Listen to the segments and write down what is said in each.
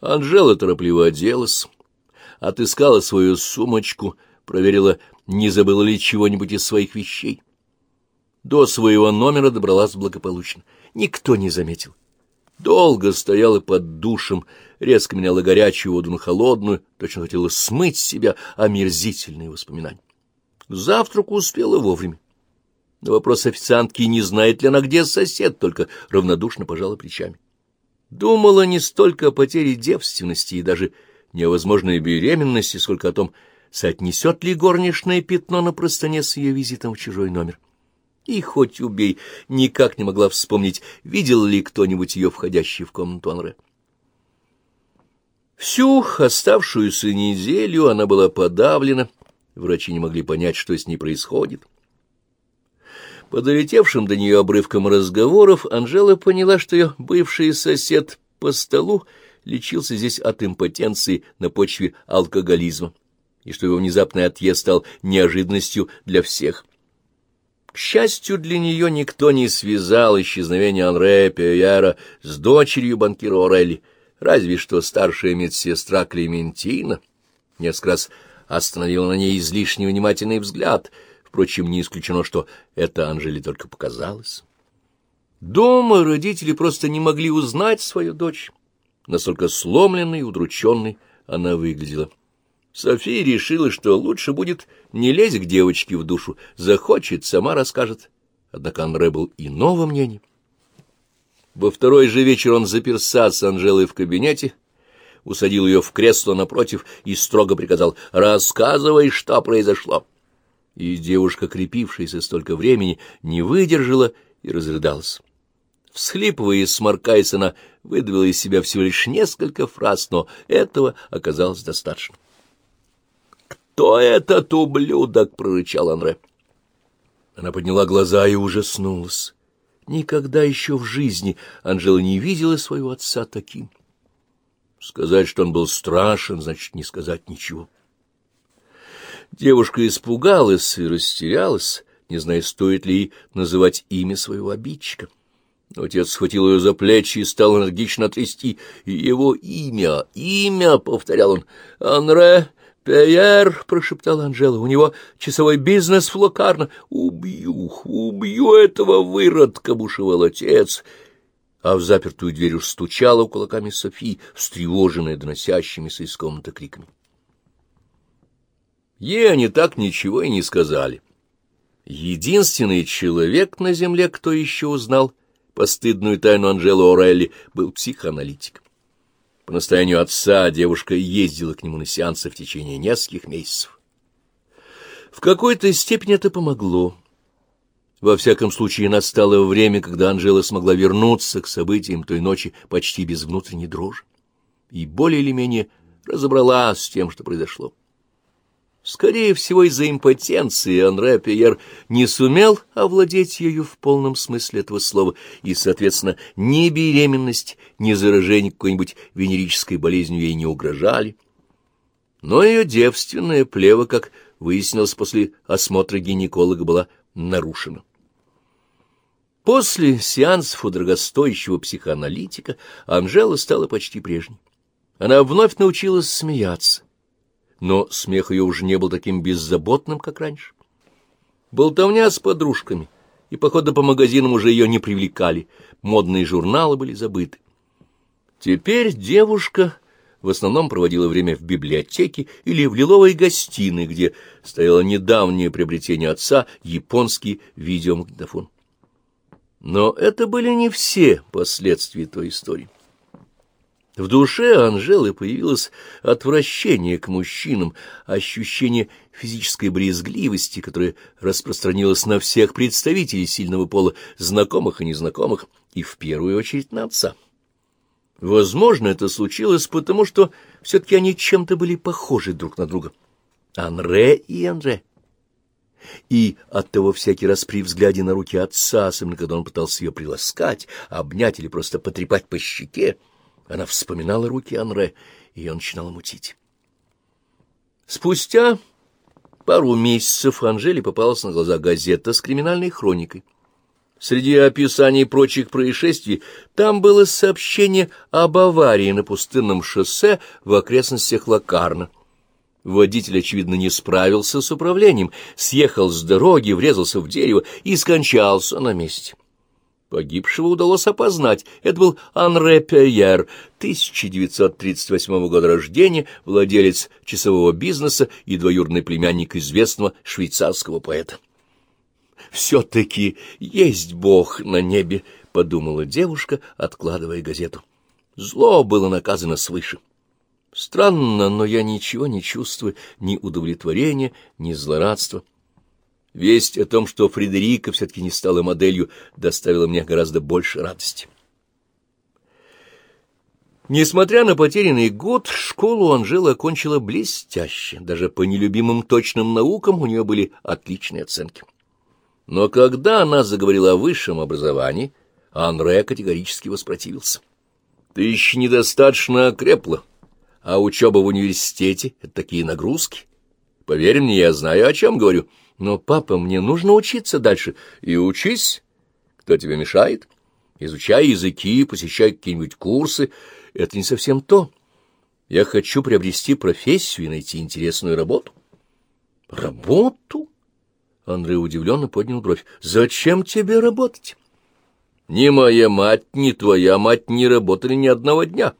Анжела торопливо оделась, отыскала свою сумочку, проверила, не забыла ли чего-нибудь из своих вещей. До своего номера добралась благополучно. Никто не заметил. Долго стояла под душем, резко меняла горячую воду на холодную, точно хотела смыть с себя омерзительные воспоминания. К завтраку успела вовремя. На вопрос официантки, не знает ли она, где сосед, только равнодушно пожала плечами. Думала не столько о потере девственности и даже не о возможной беременности, сколько о том, соотнесет ли горничное пятно на простыне с ее визитом в чужой номер. И хоть убей, никак не могла вспомнить, видел ли кто-нибудь ее входящей в комнату Анре. Всю оставшуюся неделю она была подавлена, врачи не могли понять, что с ней происходит. По долетевшим до нее обрывкам разговоров Анжела поняла, что ее бывший сосед по столу лечился здесь от импотенции на почве алкоголизма, и что его внезапный отъезд стал неожиданностью для всех. К счастью для нее, никто не связал исчезновение Анре Пиера с дочерью банкира Орелли, разве что старшая медсестра Клементина несколько раз остановила на ней излишне внимательный взгляд — Впрочем, не исключено, что это Анжеле только показалось. Дома родители просто не могли узнать свою дочь. Настолько сломленной и удрученной она выглядела. София решила, что лучше будет не лезть к девочке в душу, захочет, сама расскажет. Однако Анре был иного мнения. Во второй же вечер он заперся с Анжелой в кабинете, усадил ее в кресло напротив и строго приказал «Рассказывай, что произошло» и девушка, крепившаяся столько времени, не выдержала и разрыдалась. Всхлипывая и сморкаясь, она выдавила из себя всего лишь несколько фраз, но этого оказалось достаточно. «Кто этот ублюдок?» — прорычал Анре. Она подняла глаза и ужаснулась. Никогда еще в жизни Анжела не видела своего отца таким. Сказать, что он был страшен, значит не сказать ничего. Девушка испугалась и растерялась, не зная, стоит ли ей называть имя своего обидчика. отец схватил ее за плечи и стал энергично трясти. «Его имя, имя!» — повторял он. «Анре Пьер!» — прошептала Анжела. «У него часовой бизнес в Локарно. Убью, убью этого выродка!» — бушевал отец. А в запертую дверь уж стучала кулаками Софи, встревоженная доносящимися из комнаты криками. Ей они так ничего и не сказали. Единственный человек на земле, кто еще узнал постыдную тайну Анжелы Орелли, был психоаналитик. По настоянию отца девушка ездила к нему на сеансы в течение нескольких месяцев. В какой-то степени это помогло. Во всяком случае, настало время, когда Анжела смогла вернуться к событиям той ночи почти без внутренней дрожи и более или менее разобралась с тем, что произошло. Скорее всего, из-за импотенции Анре Пьер не сумел овладеть ею в полном смысле этого слова, и, соответственно, ни беременность, ни заражение какой-нибудь венерической болезнью ей не угрожали. Но ее девственная плева, как выяснилось после осмотра гинеколога, была нарушена. После сеансов у дорогостоящего психоаналитика Анжела стала почти прежней. Она вновь научилась смеяться но смех ее уже не был таким беззаботным, как раньше. Болтовня с подружками и походы по магазинам уже ее не привлекали, модные журналы были забыты. Теперь девушка в основном проводила время в библиотеке или в лиловой гостиной, где стояло недавнее приобретение отца — японский видеомагнитофон. Но это были не все последствия той истории. В душе Анжелы появилось отвращение к мужчинам, ощущение физической брезгливости, которое распространилось на всех представителей сильного пола, знакомых и незнакомых, и в первую очередь на отца. Возможно, это случилось потому, что все-таки они чем-то были похожи друг на друга. Анре и Анре. И оттого всякий раз при взгляде на руки отца, особенно когда он пытался ее приласкать, обнять или просто потрепать по щеке, она вспоминала руки Анре, и ее начинала мутить. Спустя пару месяцев Анжеле попалась на глаза газета с криминальной хроникой. Среди описаний прочих происшествий там было сообщение об аварии на пустынном шоссе в окрестностях Лакарна. Водитель, очевидно, не справился с управлением, съехал с дороги, врезался в дерево и скончался на месте. Погибшего удалось опознать. Это был Анре Пейер, 1938 года рождения, владелец часового бизнеса и двоюродный племянник известного швейцарского поэта. «Все-таки есть Бог на небе», — подумала девушка, откладывая газету. Зло было наказано свыше. Странно, но я ничего не чувствую, ни удовлетворения, ни злорадства. Весть о том, что Фредерика все-таки не стала моделью, доставила мне гораздо больше радости. Несмотря на потерянный год, школу Анжела окончила блестяще. Даже по нелюбимым точным наукам у нее были отличные оценки. Но когда она заговорила о высшем образовании, Анре категорически воспротивился. — Ты еще недостаточно окрепла, а учеба в университете — это такие нагрузки. Поверь мне, я знаю, о чем говорю. Но, папа, мне нужно учиться дальше. И учись. Кто тебе мешает? Изучай языки, посещай какие-нибудь курсы. Это не совсем то. Я хочу приобрести профессию и найти интересную работу. Работу? Андрей удивленно поднял бровь. «Зачем тебе работать?» «Ни моя мать, ни твоя мать не работали ни одного дня.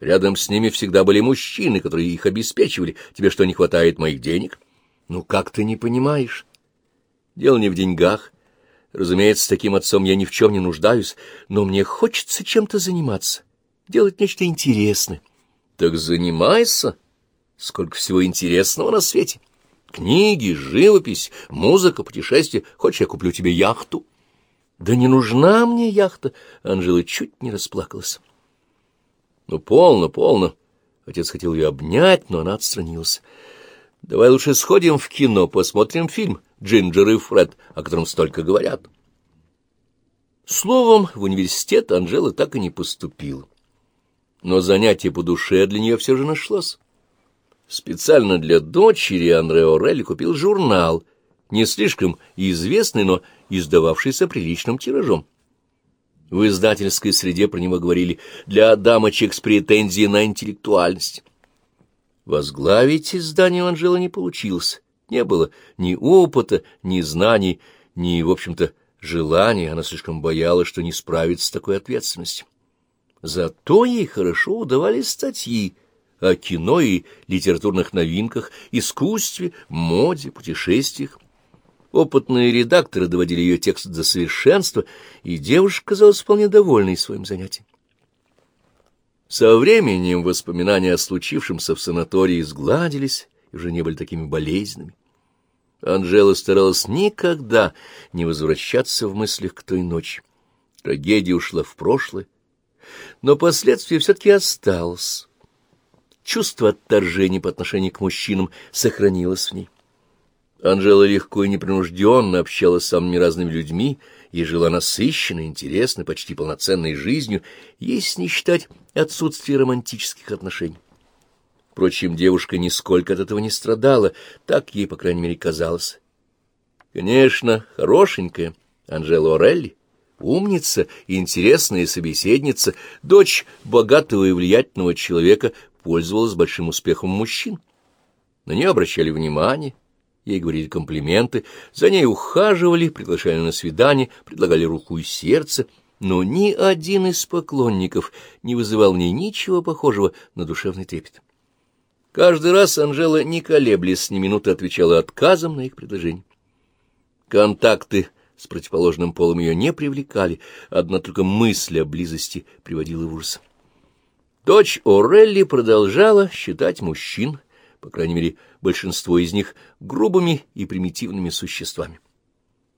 Рядом с ними всегда были мужчины, которые их обеспечивали. Тебе что, не хватает моих денег?» «Ну, как ты не понимаешь?» «Дело не в деньгах. Разумеется, с таким отцом я ни в чем не нуждаюсь, но мне хочется чем-то заниматься, делать нечто интересное». «Так занимайся. Сколько всего интересного на свете!» Книги, живопись, музыка, путешествия. Хочешь, я куплю тебе яхту? Да не нужна мне яхта. Анжела чуть не расплакалась. Ну, полно, полно. Отец хотел ее обнять, но она отстранилась. Давай лучше сходим в кино, посмотрим фильм «Джинджер и Фред», о котором столько говорят. Словом, в университет Анжела так и не поступила. Но занятие по душе для нее все же нашлось. Специально для дочери Андре Орелли купил журнал, не слишком известный, но издававшийся приличным тиражом. В издательской среде про него говорили «для дамочек с претензией на интеллектуальность». Возглавить издание у Анжелы не получилось. Не было ни опыта, ни знаний, ни, в общем-то, желания. Она слишком боялась, что не справится с такой ответственностью. Зато ей хорошо удавались статьи, о кино и литературных новинках, искусстве, моде, путешествиях. Опытные редакторы доводили ее текст до совершенства, и девушка казалась вполне довольной своим занятием. Со временем воспоминания о случившемся в санатории сгладились и уже не были такими болезненными. Анжела старалась никогда не возвращаться в мыслях к той ночи. Трагедия ушла в прошлое, но последствия все-таки осталось чувство отторжения по отношению к мужчинам сохранилось в ней. Анжела легко и непринужденно общалась с самыми разными людьми и жила насыщенной, интересной, почти полноценной жизнью, если не считать отсутствие романтических отношений. Впрочем, девушка нисколько от этого не страдала, так ей, по крайней мере, казалось. Конечно, хорошенькая Анжела Орелли, умница и интересная собеседница, дочь богатого и влиятельного человека, пользовалась большим успехом мужчин. На нее обращали внимание, ей говорили комплименты, за ней ухаживали, приглашали на свидание, предлагали руку и сердце, но ни один из поклонников не вызывал ней ничего похожего на душевный трепет. Каждый раз Анжела, не колеблясь ни минуты, отвечала отказом на их предложение. Контакты с противоположным полом ее не привлекали, одна только мысль о близости приводила в ужас. Дочь Орелли продолжала считать мужчин, по крайней мере, большинство из них, грубыми и примитивными существами.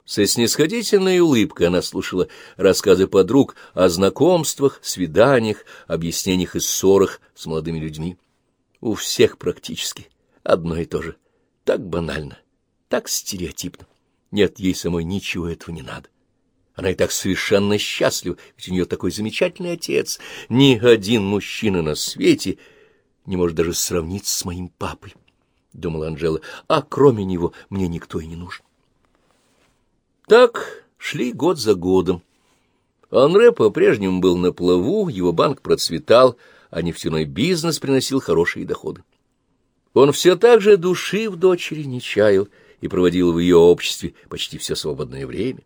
Со снисходительной улыбкой она слушала рассказы подруг о знакомствах, свиданиях, объяснениях и ссорах с молодыми людьми. У всех практически одно и то же. Так банально, так стереотипно. Нет, ей самой ничего этого не надо. Она и так совершенно счастлива, ведь у нее такой замечательный отец. Ни один мужчина на свете не может даже сравниться с моим папой, — думала Анжела, — а кроме него мне никто и не нужен. Так шли год за годом. Анре по-прежнему был на плаву, его банк процветал, а нефтяной бизнес приносил хорошие доходы. Он все так же души в дочери не чаял и проводил в ее обществе почти все свободное время.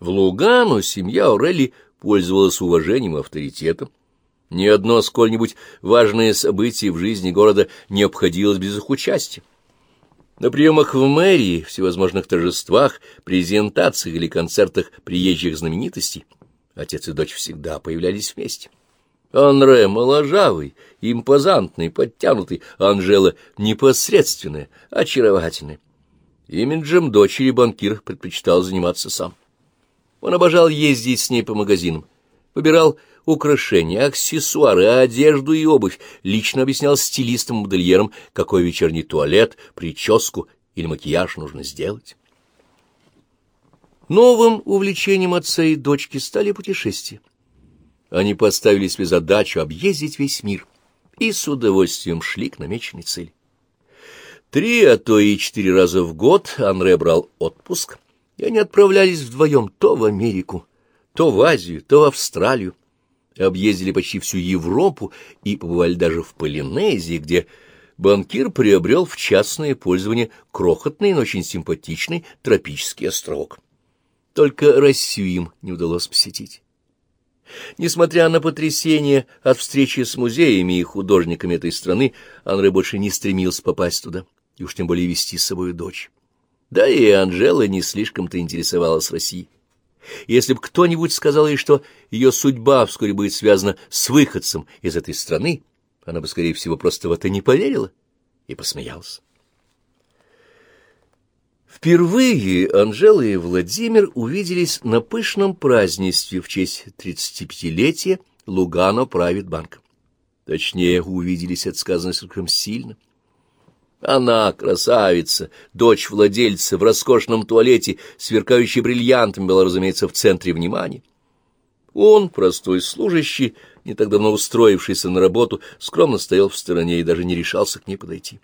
В Лугану семья Орелли пользовалась уважением и авторитетом. Ни одно сколь-нибудь важное событие в жизни города не обходилось без их участия. На приемах в мэрии, всевозможных торжествах, презентациях или концертах приезжих знаменитостей отец и дочь всегда появлялись вместе. Анре моложавый, импозантный, подтянутый, Анжела непосредственная, очаровательная. Имиджем дочери банкир предпочитал заниматься сам. Он обожал ездить с ней по магазинам, выбирал украшения, аксессуары, одежду и обувь, лично объяснял стилистам-модельерам, какой вечерний туалет, прическу или макияж нужно сделать. Новым увлечением отца и дочки стали путешествия. Они поставили себе задачу объездить весь мир и с удовольствием шли к намеченной цели. Три, а то и четыре раза в год Анре брал отпуск, и они отправлялись вдвоем то в Америку, то в Азию, то в Австралию. Объездили почти всю Европу и побывали даже в Полинезии, где банкир приобрел в частное пользование крохотный, но очень симпатичный тропический островок. Только Россию им не удалось посетить. Несмотря на потрясение от встречи с музеями и художниками этой страны, Анре больше не стремился попасть туда, и уж тем более вести с собой дочь. Да и Анжела не слишком-то интересовалась Россией. Если бы кто-нибудь сказал ей, что ее судьба вскоре будет связана с выходцем из этой страны, она бы, скорее всего, просто в это не поверила и посмеялась. Впервые Анжела и Владимир увиделись на пышном празднестве в честь 35-летия Лугано правит банк. Точнее, увиделись, это сказано слишком сильно. Она, красавица, дочь владельца, в роскошном туалете, сверкающей бриллиантами, была, разумеется, в центре внимания. Он, простой служащий, не так давно устроившийся на работу, скромно стоял в стороне и даже не решался к ней подойти.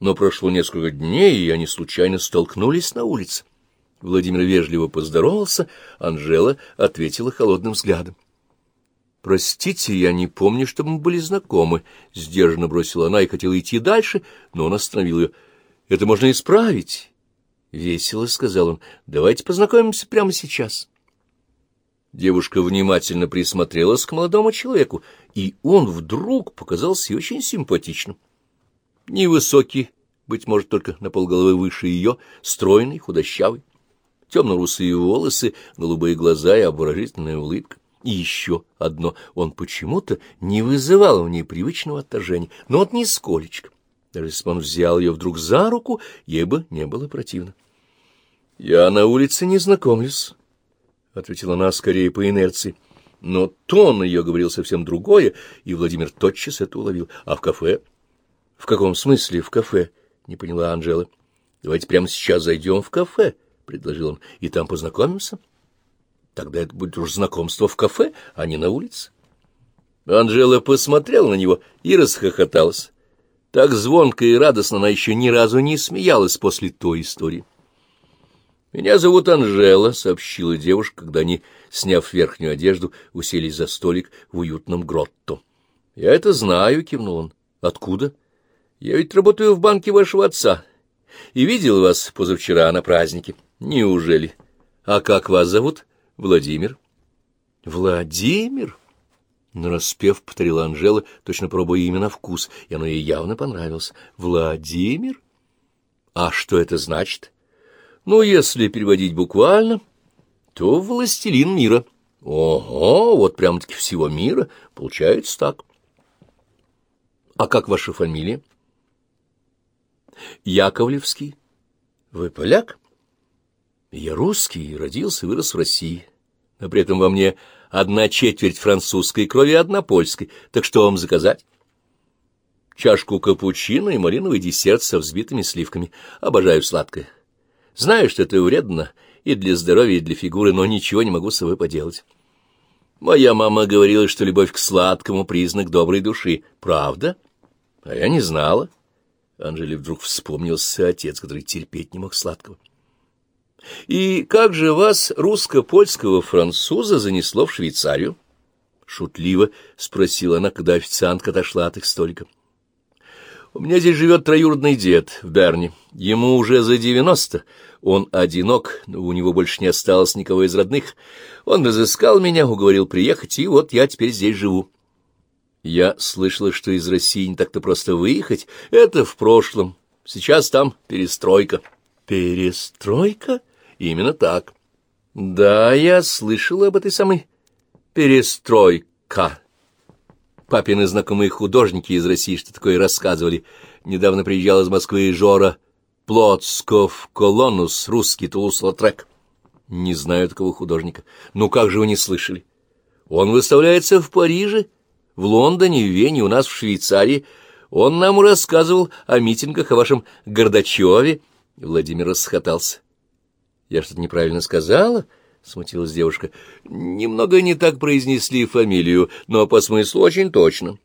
Но прошло несколько дней, и они случайно столкнулись на улице. Владимир вежливо поздоровался, Анжела ответила холодным взглядом. «Простите, я не помню, чтобы мы были знакомы», — сдержанно бросила она и хотела идти дальше, но он остановил ее. «Это можно исправить». «Весело», — сказал он, — «давайте познакомимся прямо сейчас». Девушка внимательно присмотрелась к молодому человеку, и он вдруг показался ей очень симпатичным невысокий, быть может, только на полголовы выше ее, стройный, худощавый, темно-русые волосы, голубые глаза и обворожительная улыбка. И еще одно, он почему-то не вызывал в ней привычного отторжения, но вот нисколечко. Даже если бы он взял ее вдруг за руку, ей бы не было противно. — Я на улице не знакомлюсь, — ответила она скорее по инерции. Но тон ее говорил совсем другое, и Владимир тотчас это уловил. А в кафе... — В каком смысле в кафе? — не поняла Анжела. — Давайте прямо сейчас зайдем в кафе, — предложил он, — и там познакомимся. Тогда это будет уж знакомство в кафе, а не на улице. Анжела посмотрела на него и расхохоталась. Так звонко и радостно она еще ни разу не смеялась после той истории. «Меня зовут Анжела», — сообщила девушка, когда они, сняв верхнюю одежду, уселись за столик в уютном гротто. «Я это знаю», — кивнул он. «Откуда?» Я ведь работаю в банке вашего отца и видел вас позавчера на празднике. Неужели? А как вас зовут? Владимир. Владимир? Нараспев повторила Анжела, точно пробуя имя на вкус, и оно ей явно понравилось. Владимир? А что это значит? Ну, если переводить буквально, то властелин мира. Ого, вот прямо-таки всего мира. Получается так. А как ваша фамилия? — Яковлевский. Вы поляк? Я русский, родился и вырос в России. Но при этом во мне одна четверть французской крови одна польской. Так что вам заказать? Чашку капучино и малиновый десерт со взбитыми сливками. Обожаю сладкое. Знаю, что это вредно и для здоровья, и для фигуры, но ничего не могу с собой поделать. Моя мама говорила, что любовь к сладкому — признак доброй души. Правда? А я не знала. Анжеле вдруг вспомнился отец, который терпеть не мог сладкого. И как же вас, русско-польского француза, занесло в Швейцарию? Шутливо спросила она, когда официантка отошла от их столика. У меня здесь живет троюродный дед в Берне. Ему уже за девяносто. Он одинок, но у него больше не осталось никого из родных. Он разыскал меня, уговорил приехать, и вот я теперь здесь живу. Я слышала, что из России не так-то просто выехать. Это в прошлом. Сейчас там перестройка. Перестройка? Именно так. Да, я слышала об этой самой перестройка. Папины знакомые художники из России что такое рассказывали. Недавно приезжал из Москвы Жора Плотсков Колонус, русский Тулус-Латрек. Не знаю такого художника. Ну как же вы не слышали? Он выставляется в Париже, в Лондоне, в Вене, у нас в Швейцарии. Он нам рассказывал о митингах, о вашем Гордачеве. Владимир расхотался. Я что-то неправильно сказала? — смутилась девушка. — Немного не так произнесли фамилию, но по смыслу очень точно.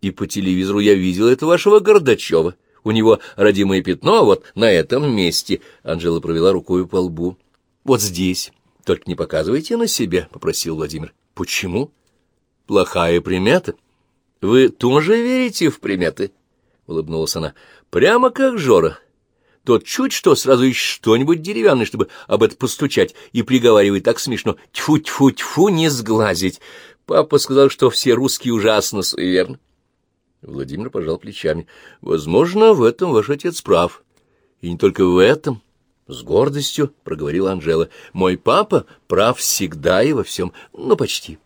И по телевизору я видел это вашего Гордачева. У него родимое пятно вот на этом месте. Анжела провела рукой по лбу. — Вот здесь. Только не показывайте на себя, — попросил Владимир. — Почему? — Плохая примета. — Вы тоже верите в приметы? — улыбнулась она. — Прямо как Жора. — тот чуть что сразу ищет что-нибудь деревянное, чтобы об это постучать, и приговаривает так смешно «тьфу-тьфу-тьфу, не сглазить». Папа сказал, что все русские ужасно суеверны. Владимир пожал плечами. «Возможно, в этом ваш отец прав. И не только в этом». С гордостью проговорила Анжела. «Мой папа прав всегда и во всем, ну, почти».